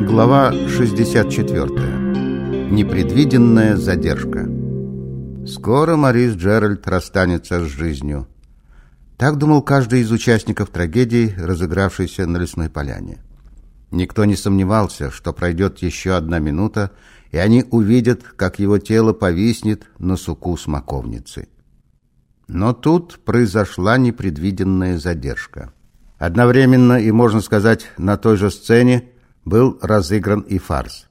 Глава 64. Непредвиденная задержка. Скоро Морис Джеральд расстанется с жизнью. Так думал каждый из участников трагедии, разыгравшейся на лесной поляне. Никто не сомневался, что пройдет еще одна минута, и они увидят, как его тело повиснет на суку смоковницы. Но тут произошла непредвиденная задержка. Одновременно и, можно сказать, на той же сцене был разыгран и фарс.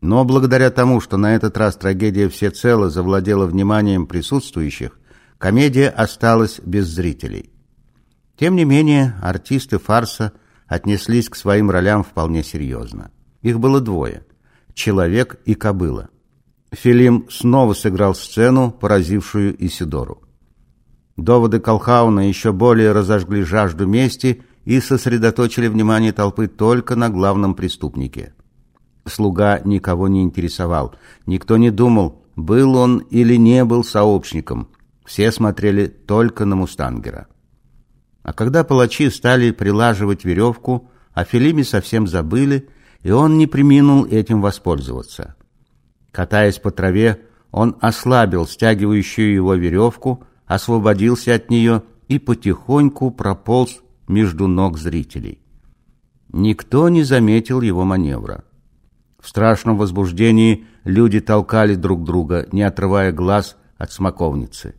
Но благодаря тому, что на этот раз трагедия всецело завладела вниманием присутствующих, комедия осталась без зрителей. Тем не менее, артисты фарса отнеслись к своим ролям вполне серьезно. Их было двое – человек и кобыла. Филим снова сыграл сцену, поразившую Исидору. Доводы Колхауна еще более разожгли жажду мести и сосредоточили внимание толпы только на главном преступнике. Слуга никого не интересовал, никто не думал, был он или не был сообщником. Все смотрели только на Мустангера. А когда палачи стали прилаживать веревку, о Филиме совсем забыли, и он не приминул этим воспользоваться. Катаясь по траве, он ослабил стягивающую его веревку, освободился от нее и потихоньку прополз между ног зрителей. Никто не заметил его маневра. В страшном возбуждении люди толкали друг друга, не отрывая глаз от смоковницы.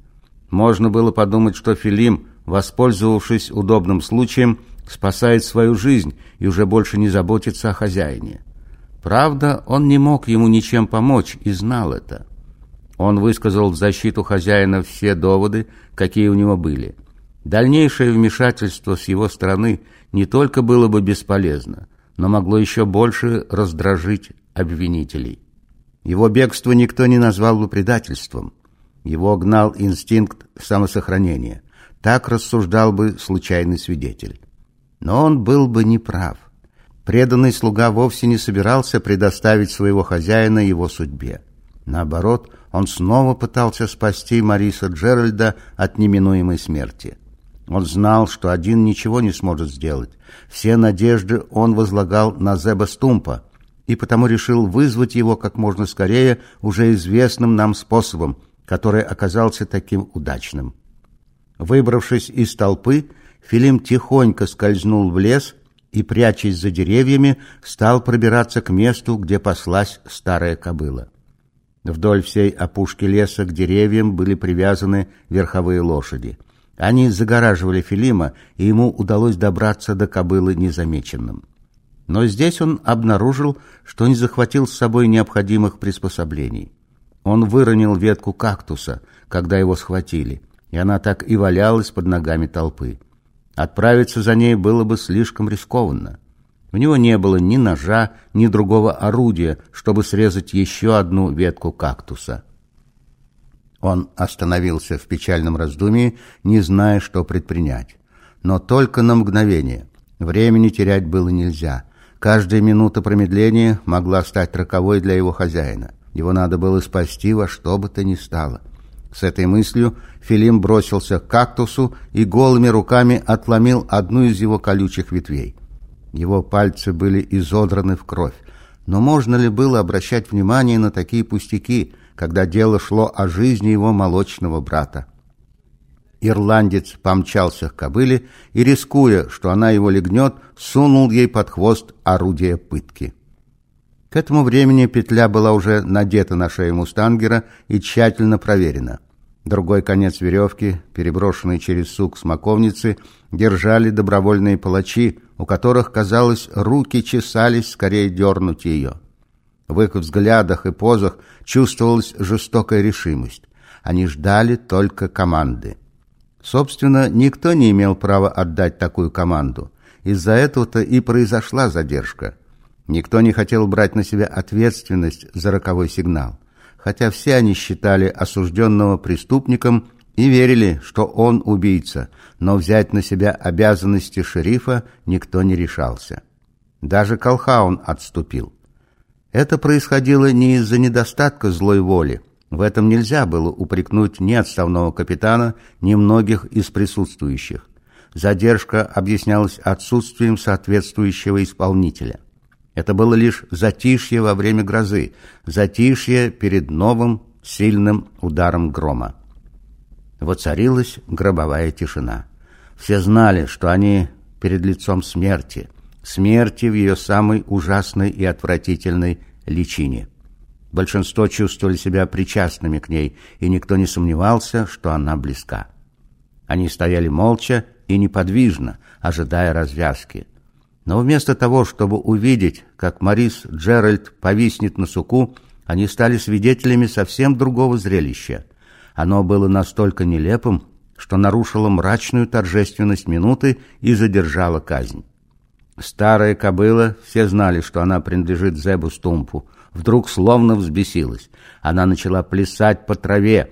Можно было подумать, что Филим, воспользовавшись удобным случаем, спасает свою жизнь и уже больше не заботится о хозяине. Правда, он не мог ему ничем помочь и знал это. Он высказал в защиту хозяина все доводы, какие у него были – Дальнейшее вмешательство с его стороны не только было бы бесполезно, но могло еще больше раздражить обвинителей. Его бегство никто не назвал бы предательством. Его гнал инстинкт самосохранения. Так рассуждал бы случайный свидетель. Но он был бы неправ. Преданный слуга вовсе не собирался предоставить своего хозяина его судьбе. Наоборот, он снова пытался спасти Мариса Джеральда от неминуемой смерти. Он знал, что один ничего не сможет сделать. Все надежды он возлагал на Зеба Стумпа, и потому решил вызвать его как можно скорее уже известным нам способом, который оказался таким удачным. Выбравшись из толпы, Филим тихонько скользнул в лес и, прячась за деревьями, стал пробираться к месту, где паслась старая кобыла. Вдоль всей опушки леса к деревьям были привязаны верховые лошади – они загораживали Филима, и ему удалось добраться до кобылы незамеченным. Но здесь он обнаружил, что не захватил с собой необходимых приспособлений. Он выронил ветку кактуса, когда его схватили, и она так и валялась под ногами толпы. Отправиться за ней было бы слишком рискованно. У него не было ни ножа, ни другого орудия, чтобы срезать еще одну ветку кактуса. Он остановился в печальном раздумии, не зная, что предпринять. Но только на мгновение. Времени терять было нельзя. Каждая минута промедления могла стать роковой для его хозяина. Его надо было спасти во что бы то ни стало. С этой мыслью Филим бросился к кактусу и голыми руками отломил одну из его колючих ветвей. Его пальцы были изодраны в кровь. Но можно ли было обращать внимание на такие пустяки, когда дело шло о жизни его молочного брата. Ирландец помчался к кобыле и, рискуя, что она его легнет, сунул ей под хвост орудие пытки. К этому времени петля была уже надета на шею мустангера и тщательно проверена. Другой конец веревки, переброшенный через сук смоковницы, держали добровольные палачи, у которых, казалось, руки чесались скорее дернуть ее. В их взглядах и позах чувствовалась жестокая решимость. Они ждали только команды. Собственно, никто не имел права отдать такую команду. Из-за этого-то и произошла задержка. Никто не хотел брать на себя ответственность за роковой сигнал. Хотя все они считали осужденного преступником и верили, что он убийца, но взять на себя обязанности шерифа никто не решался. Даже Колхаун отступил. Это происходило не из-за недостатка злой воли. В этом нельзя было упрекнуть ни отставного капитана, ни многих из присутствующих. Задержка объяснялась отсутствием соответствующего исполнителя. Это было лишь затишье во время грозы, затишье перед новым сильным ударом грома. Воцарилась гробовая тишина. Все знали, что они перед лицом смерти, смерти в ее самой ужасной и отвратительной личине. Большинство чувствовали себя причастными к ней, и никто не сомневался, что она близка. Они стояли молча и неподвижно, ожидая развязки. Но вместо того, чтобы увидеть, как Морис Джеральд повиснет на суку, они стали свидетелями совсем другого зрелища. Оно было настолько нелепым, что нарушило мрачную торжественность минуты и задержало казнь. Старая кобыла, все знали, что она принадлежит Зебу Стумпу, вдруг словно взбесилась. Она начала плясать по траве,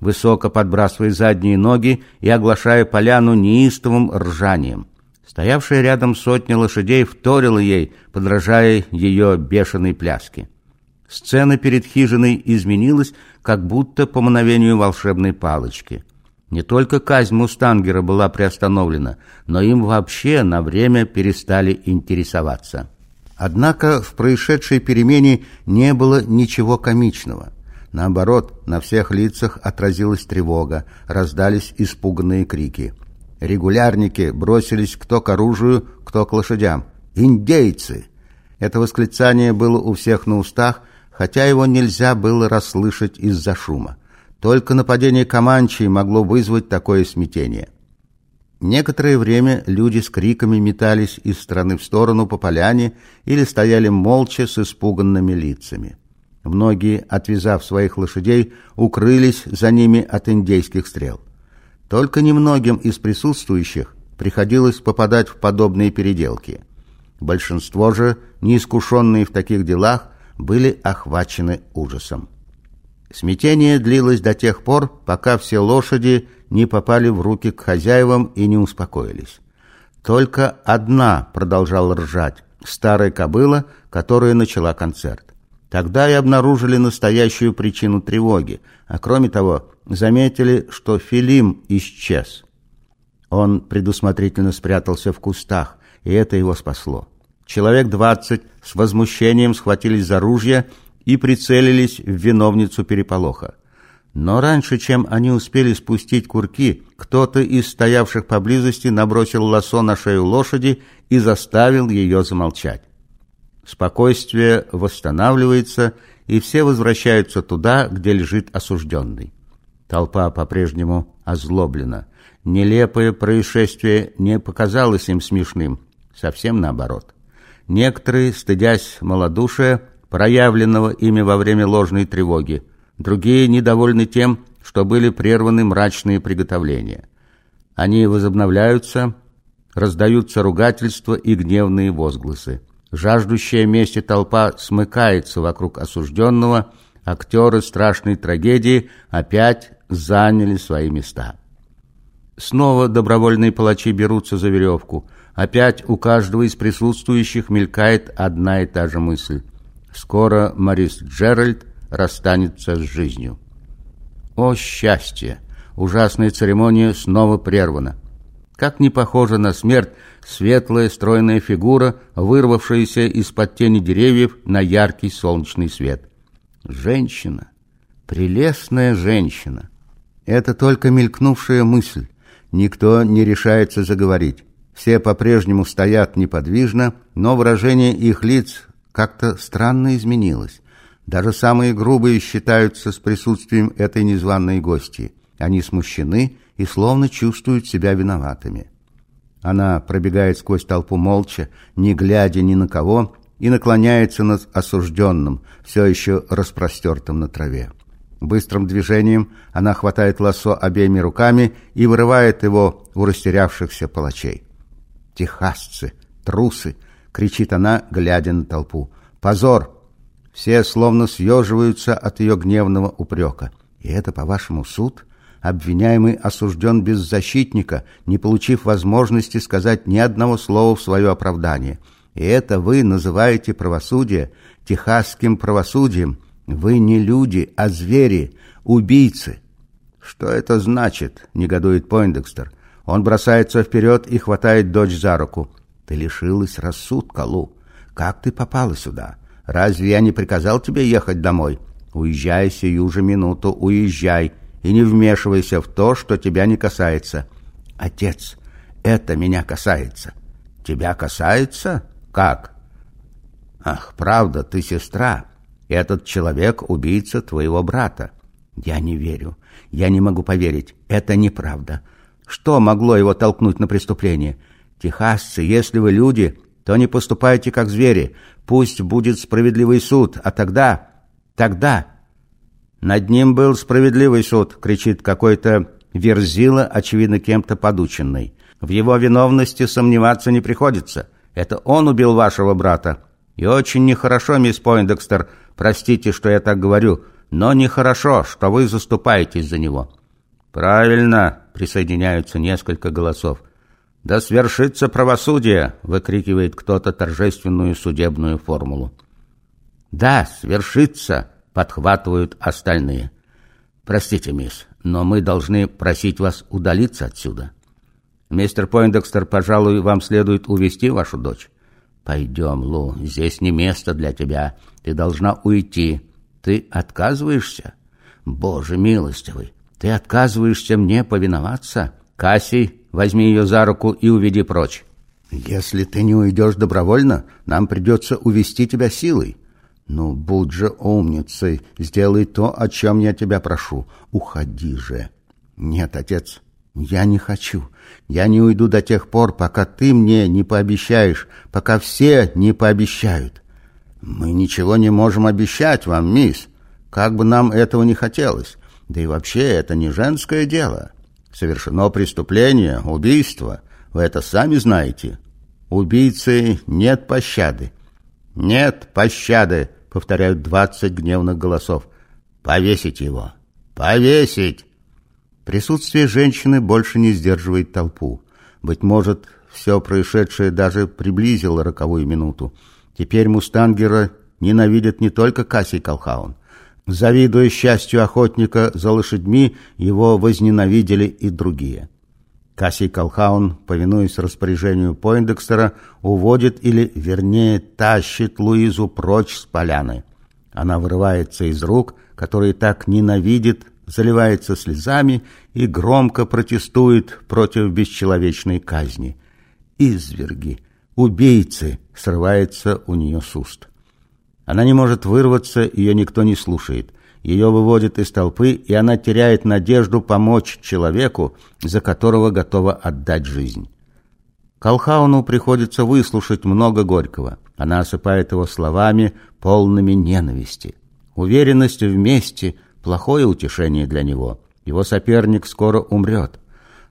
высоко подбрасывая задние ноги и оглашая поляну неистовым ржанием. Стоявшая рядом сотня лошадей вторила ей, подражая ее бешеной пляске. Сцена перед хижиной изменилась, как будто по мановению волшебной палочки. Не только казнь Мустангера была приостановлена, но им вообще на время перестали интересоваться. Однако в происшедшей перемене не было ничего комичного. Наоборот, на всех лицах отразилась тревога, раздались испуганные крики – Регулярники бросились кто к оружию, кто к лошадям. «Индейцы!» Это восклицание было у всех на устах, хотя его нельзя было расслышать из-за шума. Только нападение Каманчи могло вызвать такое смятение. Некоторое время люди с криками метались из стороны в сторону по поляне или стояли молча с испуганными лицами. Многие, отвязав своих лошадей, укрылись за ними от индейских стрел. Только немногим из присутствующих приходилось попадать в подобные переделки. Большинство же, неискушенные в таких делах, были охвачены ужасом. Смятение длилось до тех пор, пока все лошади не попали в руки к хозяевам и не успокоились. Только одна продолжала ржать, старая кобыла, которая начала концерт. Тогда и обнаружили настоящую причину тревоги, а кроме того, заметили, что Филим исчез. Он предусмотрительно спрятался в кустах, и это его спасло. Человек двадцать с возмущением схватились за ружья и прицелились в виновницу переполоха. Но раньше, чем они успели спустить курки, кто-то из стоявших поблизости набросил лосо на шею лошади и заставил ее замолчать. Спокойствие восстанавливается, и все возвращаются туда, где лежит осужденный. Толпа по-прежнему озлоблена. Нелепое происшествие не показалось им смешным, совсем наоборот. Некоторые, стыдясь малодушия, проявленного ими во время ложной тревоги, другие недовольны тем, что были прерваны мрачные приготовления. Они возобновляются, раздаются ругательства и гневные возгласы. Жаждущая мести толпа смыкается вокруг осужденного, актеры страшной трагедии опять заняли свои места. Снова добровольные палачи берутся за веревку. Опять у каждого из присутствующих мелькает одна и та же мысль. Скоро Морис Джеральд расстанется с жизнью. О, счастье! Ужасная церемония снова прервана. Как не похожа на смерть светлая стройная фигура, вырвавшаяся из-под тени деревьев на яркий солнечный свет. Женщина, прелестная женщина. Это только мелькнувшая мысль. Никто не решается заговорить. Все по-прежнему стоят неподвижно, но выражение их лиц как-то странно изменилось. Даже самые грубые считаются с присутствием этой незваной гости. Они смущены и словно чувствуют себя виноватыми. Она пробегает сквозь толпу молча, не глядя ни на кого, и наклоняется над осужденным, все еще распростертым на траве. Быстрым движением она хватает лассо обеими руками и вырывает его у растерявшихся палачей. «Техасцы! Трусы!» — кричит она, глядя на толпу. «Позор!» Все словно съеживаются от ее гневного упрека. «И это, по-вашему, суд?» Обвиняемый осужден без защитника, не получив возможности сказать ни одного слова в свое оправдание. И это вы называете правосудие техасским правосудием. Вы не люди, а звери, убийцы. Что это значит? негодует Пойндекстер. Он бросается вперед и хватает дочь за руку. Ты лишилась рассудка, Лу. Как ты попала сюда? Разве я не приказал тебе ехать домой? Уезжай сию же минуту, уезжай, и не вмешивайся в то, что тебя не касается. Отец, это меня касается. Тебя касается? Как? Ах, правда, ты сестра. Этот человек — убийца твоего брата. Я не верю. Я не могу поверить. Это неправда. Что могло его толкнуть на преступление? Техасцы, если вы люди, то не поступайте как звери. Пусть будет справедливый суд, а тогда... Тогда... Над ним был справедливый суд, кричит какой-то верзила, очевидно, кем-то подученный. В его виновности сомневаться не приходится. Это он убил вашего брата. И очень нехорошо, мисс Пойндекстер, простите, что я так говорю, но нехорошо, что вы заступаетесь за него. Правильно, присоединяются несколько голосов. «Да свершится правосудие!» — выкрикивает кто-то торжественную судебную формулу. «Да, свершится!» — подхватывают остальные. «Простите, мисс, но мы должны просить вас удалиться отсюда. Мистер Пойндекстер, пожалуй, вам следует увести вашу дочь». «Пойдем, Лу, здесь не место для тебя. Ты должна уйти. Ты отказываешься? Боже милостивый, ты отказываешься мне повиноваться? Кассий, Возьми ее за руку и уведи прочь. Если ты не уйдешь добровольно, нам придется увести тебя силой. Ну, будь же умницей, сделай то, о чем я тебя прошу. Уходи же. Нет, отец, я не хочу. Я не уйду до тех пор, пока ты мне не пообещаешь, пока все не пообещают. Мы ничего не можем обещать вам, мисс, как бы нам этого не хотелось. Да и вообще это не женское дело. Совершено преступление, убийство. Вы это сами знаете. Убийцы нет пощады. Нет пощады, повторяют двадцать гневных голосов. Повесить его. Повесить. Присутствие женщины больше не сдерживает толпу. Быть может, все происшедшее даже приблизило роковую минуту. Теперь Мустангера ненавидят не только Кассий Колхаун. Завидуя счастью охотника за лошадьми, его возненавидели и другие. Кассий Колхаун, повинуясь распоряжению Пойндекстера, уводит или, вернее, тащит Луизу прочь с поляны. Она вырывается из рук, которые так ненавидит, заливается слезами и громко протестует против бесчеловечной казни. «Изверги! Убийцы!» — срывается у нее с уст. Она не может вырваться, ее никто не слушает. Ее выводят из толпы, и она теряет надежду помочь человеку, за которого готова отдать жизнь. Колхауну приходится выслушать много горького. Она осыпает его словами, полными ненависти. Уверенность в мести – плохое утешение для него. Его соперник скоро умрет.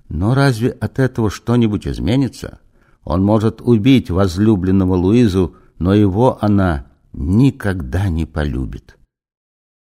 Но разве от этого что-нибудь изменится? Он может убить возлюбленного Луизу, но его она никогда не полюбит.